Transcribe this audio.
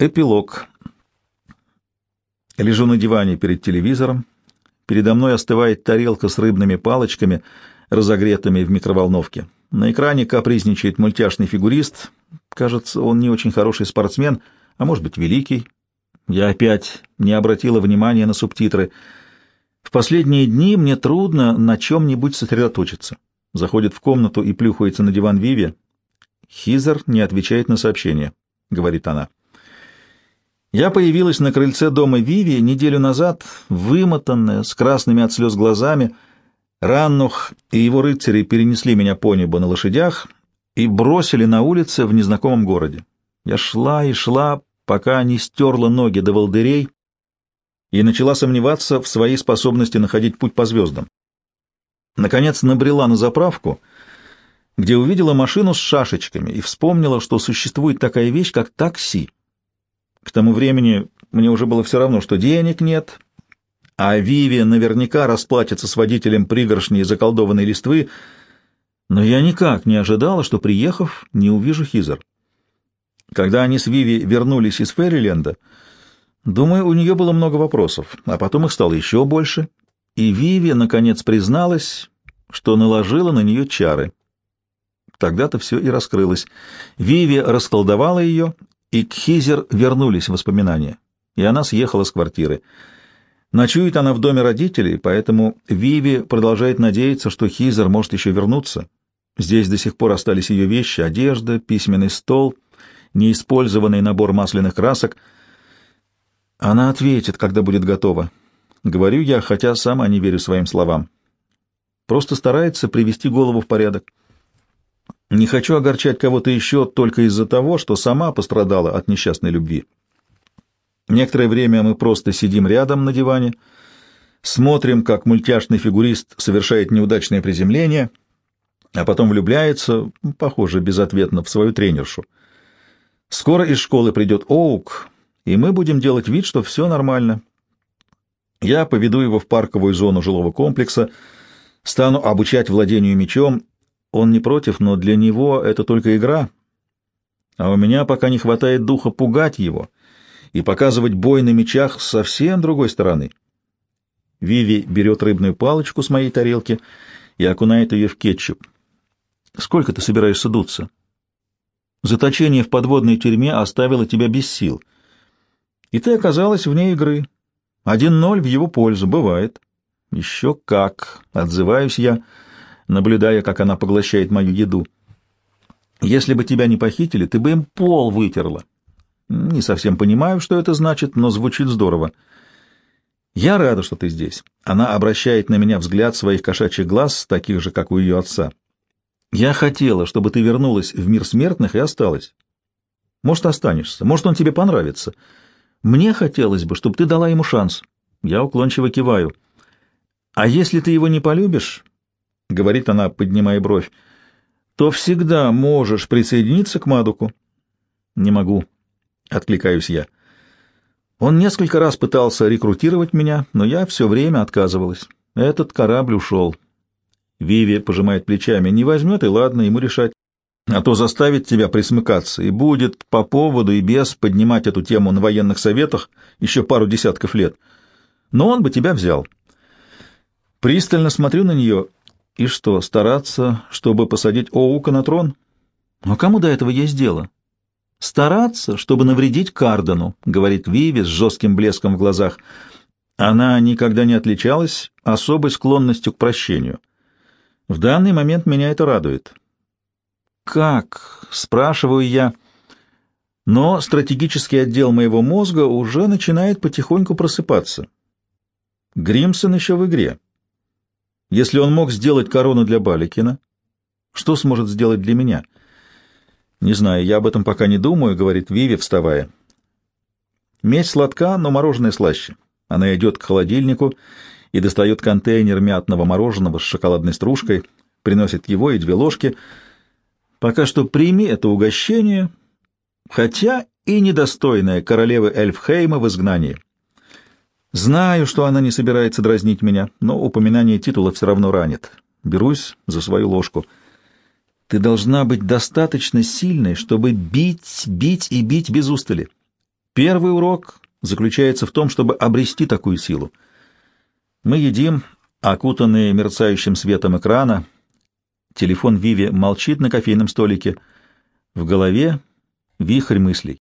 Эпилог. Лежу на диване перед телевизором. Передо мной остывает тарелка с рыбными палочками, разогретыми в микроволновке. На экране капризничает мультяшный фигурист. Кажется, он не очень хороший спортсмен, а может быть, великий. Я опять не обратила внимания на субтитры. В последние дни мне трудно на чем-нибудь сосредоточиться. Заходит в комнату и плюхается на диван Виви. Хизер не отвечает на сообщение, — говорит она. Я появилась на крыльце дома Виви неделю назад, вымотанная, с красными от слез глазами. Раннух и его рыцари перенесли меня по небу на лошадях и бросили на улице в незнакомом городе. Я шла и шла, пока не стерла ноги до волдырей и начала сомневаться в своей способности находить путь по звездам. Наконец набрела на заправку, где увидела машину с шашечками и вспомнила, что существует такая вещь, как такси. К тому времени мне уже было все равно, что денег нет, а Виви наверняка расплатится с водителем пригоршни и заколдованной листвы, но я никак не ожидала, что, приехав, не увижу Хизер. Когда они с Виви вернулись из Ферриленда, думаю, у нее было много вопросов, а потом их стало еще больше, и Виви, наконец, призналась, что наложила на нее чары. Тогда-то все и раскрылось. Виви расколдовала ее и Хизер вернулись воспоминания, и она съехала с квартиры. Ночует она в доме родителей, поэтому Виви продолжает надеяться, что Хизер может еще вернуться. Здесь до сих пор остались ее вещи, одежда, письменный стол, неиспользованный набор масляных красок. Она ответит, когда будет готова. Говорю я, хотя сама не верю своим словам. Просто старается привести голову в порядок. Не хочу огорчать кого-то еще только из-за того, что сама пострадала от несчастной любви. Некоторое время мы просто сидим рядом на диване, смотрим, как мультяшный фигурист совершает неудачное приземление, а потом влюбляется, похоже, безответно, в свою тренершу. Скоро из школы придет Оук, и мы будем делать вид, что все нормально. Я поведу его в парковую зону жилого комплекса, стану обучать владению мечом он не против, но для него это только игра. А у меня пока не хватает духа пугать его и показывать бой на мечах с совсем другой стороны. Виви берет рыбную палочку с моей тарелки и окунает ее в кетчуп. «Сколько ты собираешься дуться?» «Заточение в подводной тюрьме оставило тебя без сил. И ты оказалась вне игры. Один ноль в его пользу, бывает». «Еще как!» — отзываюсь я — наблюдая, как она поглощает мою еду. «Если бы тебя не похитили, ты бы им пол вытерла». Не совсем понимаю, что это значит, но звучит здорово. «Я рада, что ты здесь». Она обращает на меня взгляд своих кошачьих глаз, таких же, как у ее отца. «Я хотела, чтобы ты вернулась в мир смертных и осталась. Может, останешься, может, он тебе понравится. Мне хотелось бы, чтобы ты дала ему шанс». Я уклончиво киваю. «А если ты его не полюбишь, — говорит она, поднимая бровь, — то всегда можешь присоединиться к Мадуку. — Не могу, — откликаюсь я. Он несколько раз пытался рекрутировать меня, но я все время отказывалась. Этот корабль ушел. Виви пожимает плечами. Не возьмет, и ладно, ему решать. А то заставит тебя присмыкаться, и будет по поводу и без поднимать эту тему на военных советах еще пару десятков лет. Но он бы тебя взял. Пристально смотрю на нее и что, стараться, чтобы посадить Оука на трон? Но кому до этого есть дело? Стараться, чтобы навредить Кардену, говорит Виви с жестким блеском в глазах. Она никогда не отличалась особой склонностью к прощению. В данный момент меня это радует. Как? спрашиваю я. Но стратегический отдел моего мозга уже начинает потихоньку просыпаться. Гримсон еще в игре. Если он мог сделать корону для Баликина, что сможет сделать для меня? Не знаю, я об этом пока не думаю, говорит Виви, вставая. Месть сладка, но мороженое слаще. Она идет к холодильнику и достает контейнер мятного мороженого с шоколадной стружкой, приносит его и две ложки. Пока что прими это угощение, хотя и недостойное королевы Эльфхейма в изгнании. Знаю, что она не собирается дразнить меня, но упоминание титула все равно ранит. Берусь за свою ложку. Ты должна быть достаточно сильной, чтобы бить, бить и бить без устали. Первый урок заключается в том, чтобы обрести такую силу. Мы едим, окутанные мерцающим светом экрана. Телефон Виви молчит на кофейном столике. В голове вихрь мыслей.